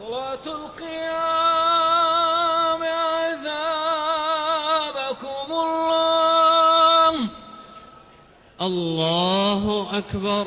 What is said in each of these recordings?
صلاة القيام عذابكم الله. الله أكبر.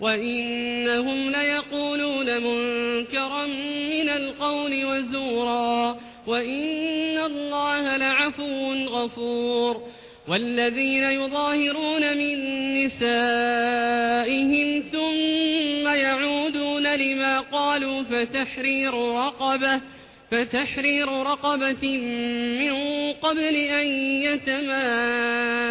وإنهم ليقولون منكرا من القول وزورا وإن الله لعفو غفور والذين يظاهرون من نسائهم ثم يعودون لما قالوا فتحرير رقبة فتحرير رقبة من قبل أن يتماسا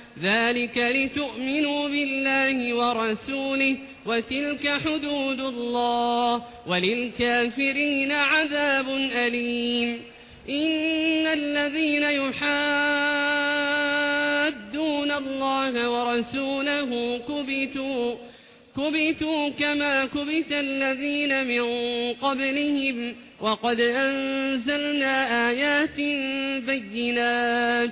ذلك لتؤمنوا بالله ورسوله وتلك حدود الله وللكافرين عذاب أليم. إن الذين يحادون الله ورسوله كبتوا كبتوا كما كبت الذين من قبلهم. وقد أنزلنا آيات بينات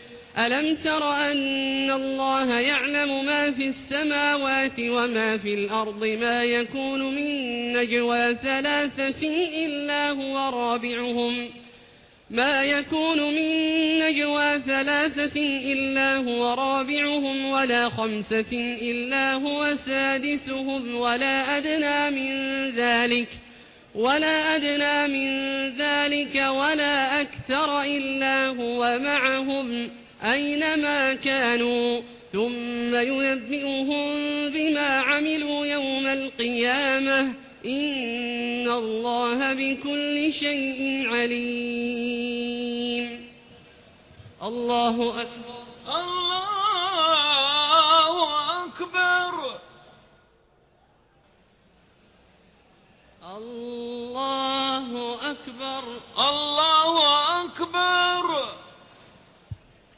ألم تر أن الله يعلم ما في السماوات وما في الأرض ما يكون من نجوى ثلاثة إلا هو رابعهم؟ ما يكون من نجوى ثلاثة إلا هو رابعهم ولا خمسة إلا هو سادسهم ولا أدنى من ذلك ولا أدنى من ذلك ولا أكثر إلا هو معهم. أينما كانوا؟ ثم ينبئهم بما عملوا يوم القيامة. إن الله بكل شيء عليم. الله أكبر. الله أكبر. الله أكبر. الله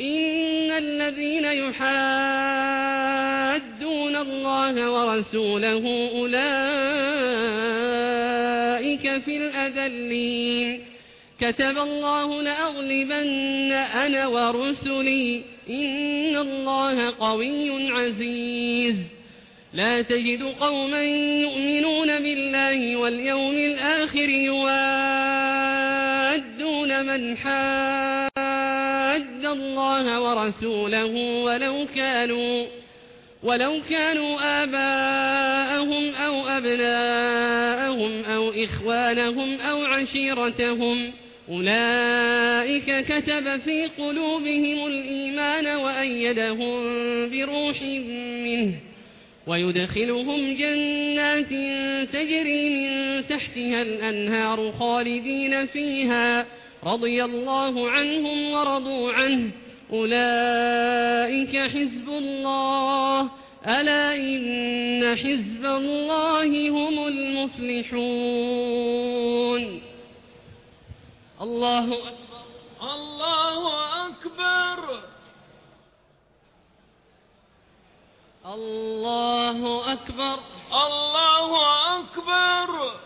إن الذين يحادون الله ورسوله أولئك في الأذلين. كتب الله لأغلبن أنا ورسلي. إن الله قوي عزيز. لا تجد قوما يؤمنون بالله واليوم الآخر يوادون من حاد الله ورسوله ولو كانوا ولو كانوا آباءهم أو أبناءهم أو إخوانهم أو عشيرتهم أولئك كتب في قلوبهم الإيمان وأيدهم بروح منه ويدخلهم جنات تجري من تحتها الأنهار خالدين فيها. رضي الله عنهم ورضوا عنه. أولئك حزب الله. ألا إن حزب الله هم المفلحون. الله أكبر. الله أكبر. الله أكبر. الله أكبر.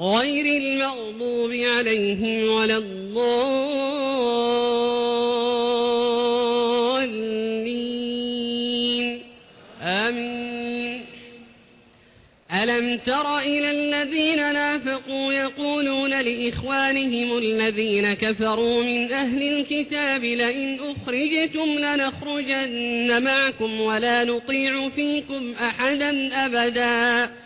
غير المغضوب عليهم ولا الضالين. آمين. ألم تر إلى الذين نافقوا يقولون لإخوانهم الذين كفروا من أهل الكتاب لئن أخرجتم لنخرجن معكم ولا نطيع فيكم أحدا أبداً.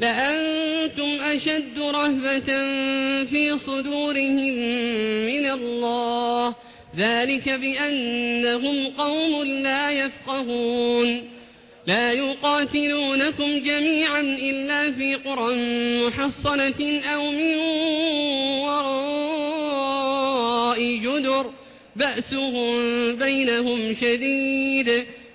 لأنتم أشد رهبة في صدورهم من الله. ذلك بأنهم قوم لا يفقهون. لا يقاتلونكم جميعا إلا في قرى محصنة أو من وراء جدر. بأسهم بينهم شديد.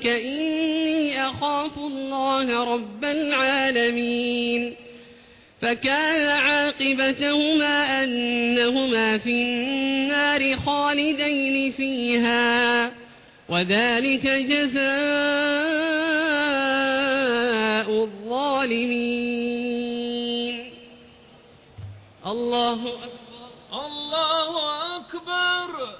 منك إني أخاف الله رب العالمين فكان عاقبتهما أنهما في النار خالدين فيها وذلك جزاء الظالمين الله أكبر الله أكبر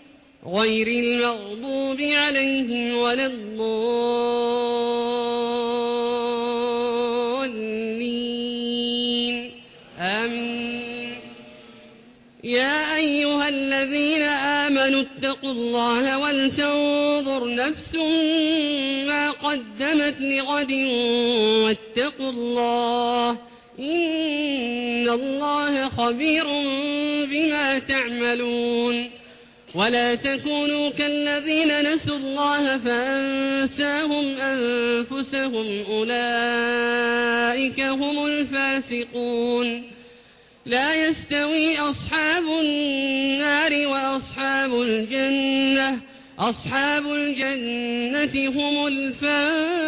غير المغضوب عليهم ولا الضالين. آمين. يا أيها الذين آمنوا اتقوا الله ولتنظر نفس ما قدمت لغد واتقوا الله إن الله خبير بما تعملون. ولا تكونوا كالذين نسوا الله فأنساهم أنفسهم أولئك هم الفاسقون. لا يستوي أصحاب النار وأصحاب الجنة أصحاب الجنة هم الفائزون.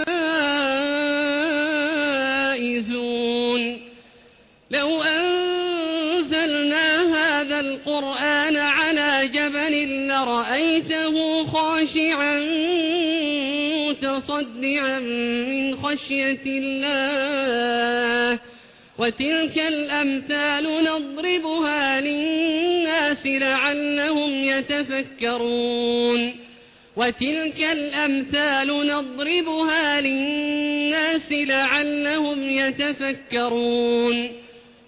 لو أنزلنا هذا القرآن على جبل لرأيته خاشعا متصدعا من خشية الله. وتلك الأمثال نضربها للناس لعلهم يتفكرون. وتلك الأمثال نضربها للناس لعلهم يتفكرون.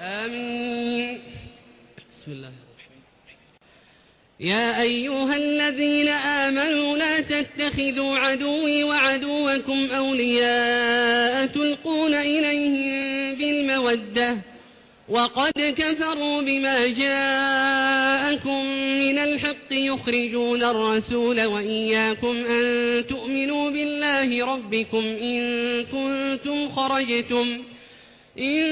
آمين. بسم الله يا أيها الذين آمنوا لا تتخذوا عدوي وعدوكم أولياء تلقون إليهم بالمودة. وقد كفروا بما جاءكم من الحق يخرجون الرسول وإياكم أن تؤمنوا بالله ربكم إن كنتم خرجتم إن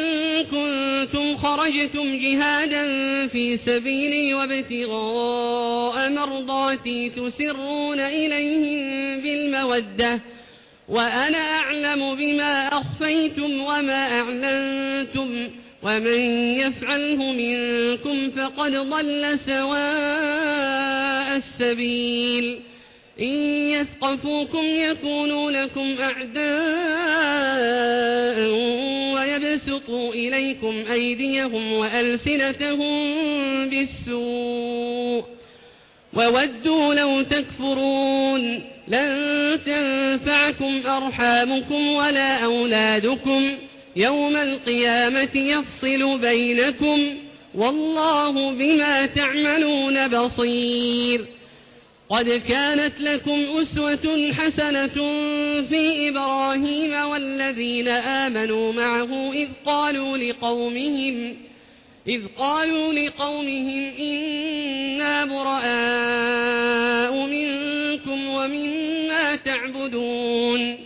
كنتم خرجتم جهادا في سبيلي وابتغاء مرضاتي تسرون إليهم بالمودة وأنا أعلم بما أخفيتم وما أعلنتم ومن يفعله منكم فقد ضل سواء السبيل إن يثقفوكم يكونوا لكم أعداء ويبسطوا إليكم أيديهم وألسنتهم بالسوء وودوا لو تكفرون لن تنفعكم أرحامكم ولا أولادكم يوم القيامة يفصل بينكم والله بما تعملون بصير. قد كانت لكم أسوة حسنة في إبراهيم والذين آمنوا معه إذ قالوا لقومهم إذ قالوا لقومهم إنا براء منكم ومما تعبدون.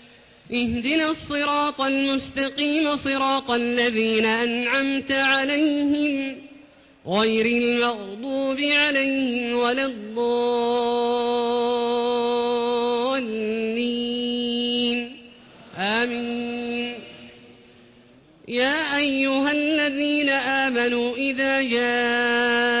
اهدنا الصراط المستقيم صراط الذين أنعمت عليهم غير المغضوب عليهم ولا الضالين. آمين. يا أيها الذين آمنوا إذا المؤمنات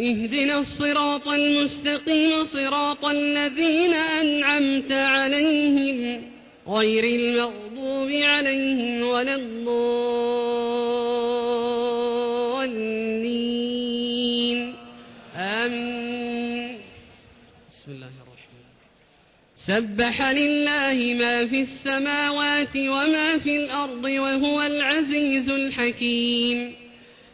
اهدنا الصراط المستقيم صراط الذين أنعمت عليهم غير المغضوب عليهم ولا الضالين. آمين. بسم الله الرحمن سبح لله ما في السماوات وما في الأرض وهو العزيز الحكيم.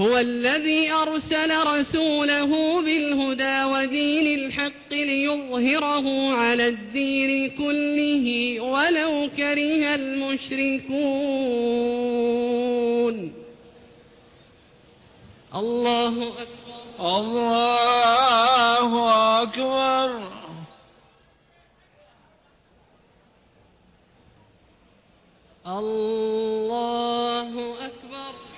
هو الذي أرسل رسوله بالهدى ودين الحق ليظهره على الدين كله ولو كره المشركون. الله أكبر الله أكبر. الله أكبر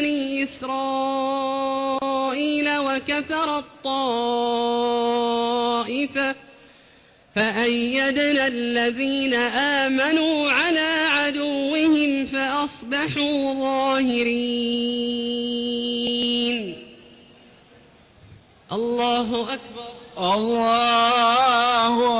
بني إسرائيل وكفرت طائفة فأيدنا الذين آمنوا على عدوهم فأصبحوا ظاهرين. الله أكبر الله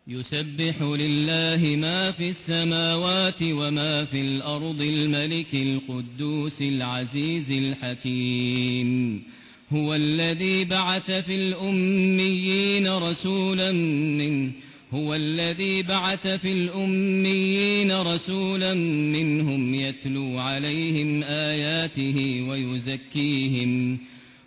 يسبح لله ما في السماوات وما في الأرض الملك القدوس العزيز الحكيم. هو الذي بعث في الأميين رسولا منه هو الذي بعث في الأميين رسولا منهم يتلو عليهم آياته ويزكيهم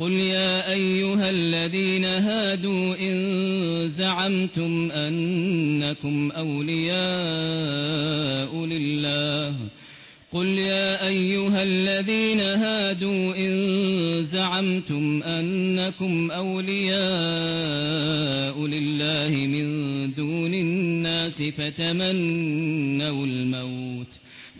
قل يا أيها الذين هادوا إن زعمتم أنكم أولياء لله قل يا أيها الذين هادوا إن زعمتم أنكم أولياء لله من دون الناس فتمنوا الموت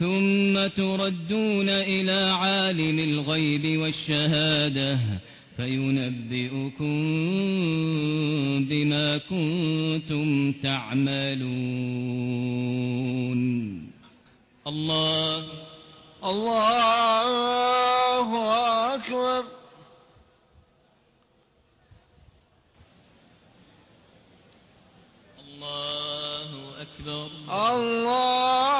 ثم تردون إلى عالم الغيب والشهادة فينبئكم بما كنتم تعملون. الله الله أكبر. الله أكبر. الله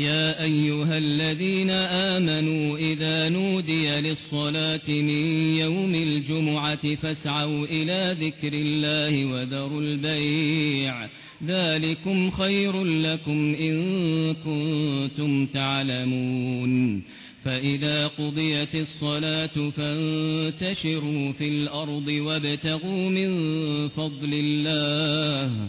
يا أيها الذين آمنوا إذا نودي للصلاة من يوم الجمعة فاسعوا إلى ذكر الله وذروا البيع. ذلكم خير لكم إن كنتم تعلمون. فإذا قضيت الصلاة فانتشروا في الأرض وابتغوا من فضل الله.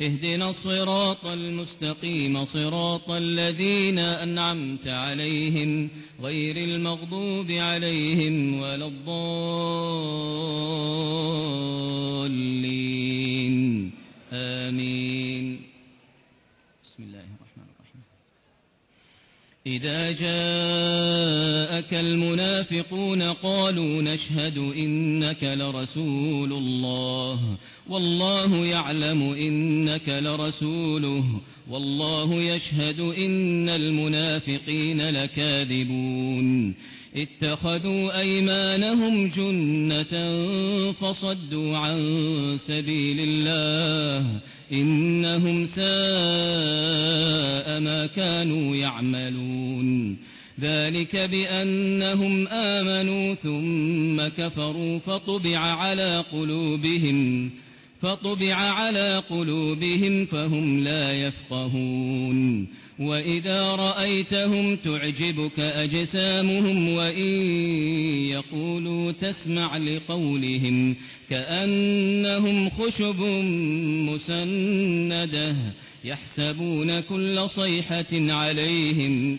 اهدنا الصراط المستقيم صراط الذين أنعمت عليهم غير المغضوب عليهم ولا الضالين. آمين. بسم الله الرحمن الرحيم. إذا جاءك المنافقون قالوا نشهد إنك لرسول الله. والله يعلم إنك لرسوله والله يشهد إن المنافقين لكاذبون. اتخذوا أيمانهم جنة فصدوا عن سبيل الله إنهم ساء ما كانوا يعملون. ذلك بأنهم آمنوا ثم كفروا فطبع على قلوبهم فطبع على قلوبهم فهم لا يفقهون. وإذا رأيتهم تعجبك أجسامهم وإن يقولوا تسمع لقولهم كأنهم خشب مسندة يحسبون كل صيحة عليهم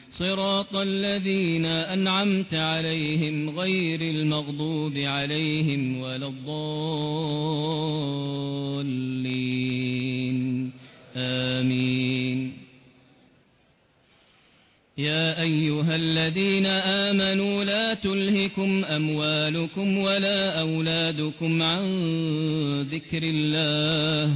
صراط الذين أنعمت عليهم غير المغضوب عليهم ولا الضالين. آمين. يا أيها الذين آمنوا لا تلهكم أموالكم ولا أولادكم عن ذكر الله.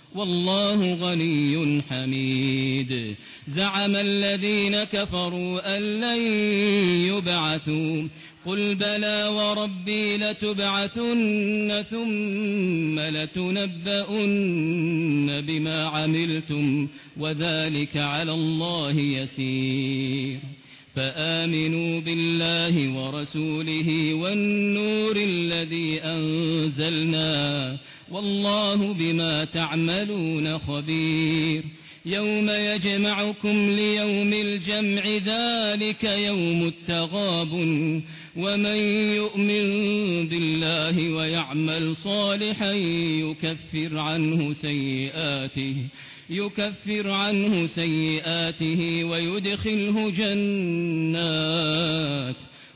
والله غني حميد. زعم الذين كفروا أن لن يبعثوا. قل بلى وربي لتبعثن ثم لتنبؤن بما عملتم وذلك على الله يسير. فآمنوا بالله ورسوله والنور الذي أنزلنا. والله بما تعملون خبير. يوم يجمعكم ليوم الجمع ذلك يوم التغاب ومن يؤمن بالله ويعمل صالحا يكفر عنه سيئاته يكفر عنه سيئاته ويدخله جنات.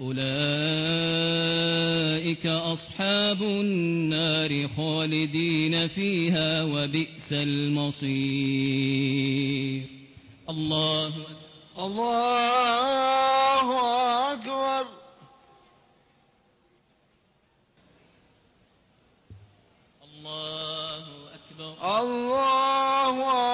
أولئك أصحاب النار خالدين فيها وبئس المصير. الله الله أكبر. الله أكبر. الله أكبر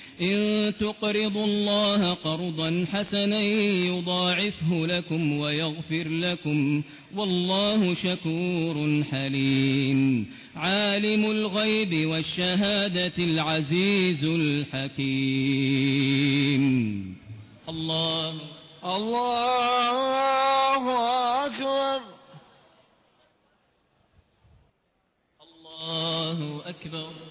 إن تقرضوا الله قرضا حسنا يضاعفه لكم ويغفر لكم والله شكور حليم. عالم الغيب والشهادة العزيز الحكيم. الله. الله أكبر. الله أكبر.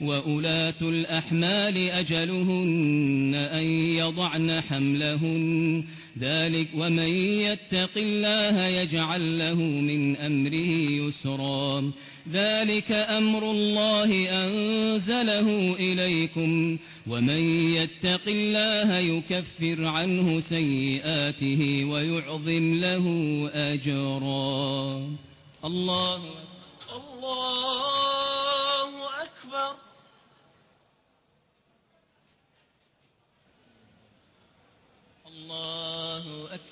وأولاة الأحمال أجلهن أن يضعن حملهن. ذلك ومن يتق الله يجعل له من أمره يسرا. ذلك أمر الله أنزله إليكم. ومن يتق الله يكفر عنه سيئاته ويعظم له أجرا. الله الله أكبر الله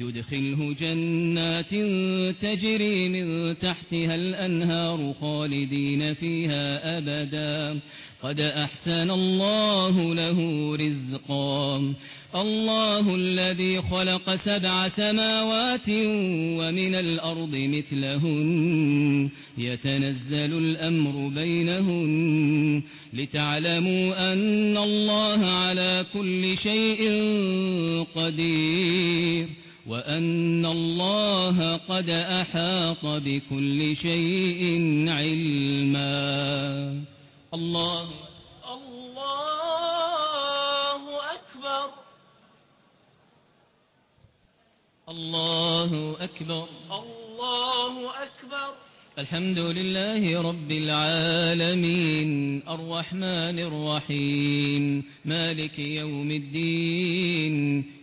يدخله جنات تجري من تحتها الأنهار خالدين فيها أبدا. قد أحسن الله له رزقا. الله الذي خلق سبع سماوات ومن الأرض مثلهن. يتنزل الأمر بينهن. لتعلموا أن الله على كل شيء قدير. وأن الله قد أحاط بكل شيء علما. الله الله أكبر. الله أكبر. الله أكبر. الحمد لله رب العالمين. الرحمن الرحيم. مالك يوم الدين.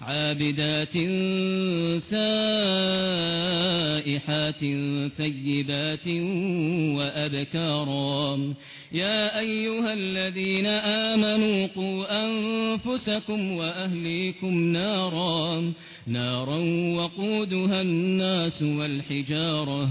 عابدات سائحات ثيبات وأبكارا. يا أيها الذين آمنوا قوا أنفسكم وأهليكم نارا. نارا وقودها الناس والحجارة.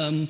Um.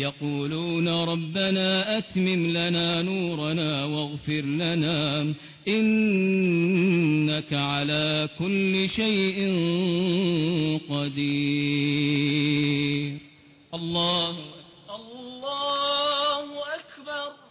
يقولون ربنا أتمم لنا نورنا واغفر لنا إنك على كل شيء قدير. الله الله أكبر.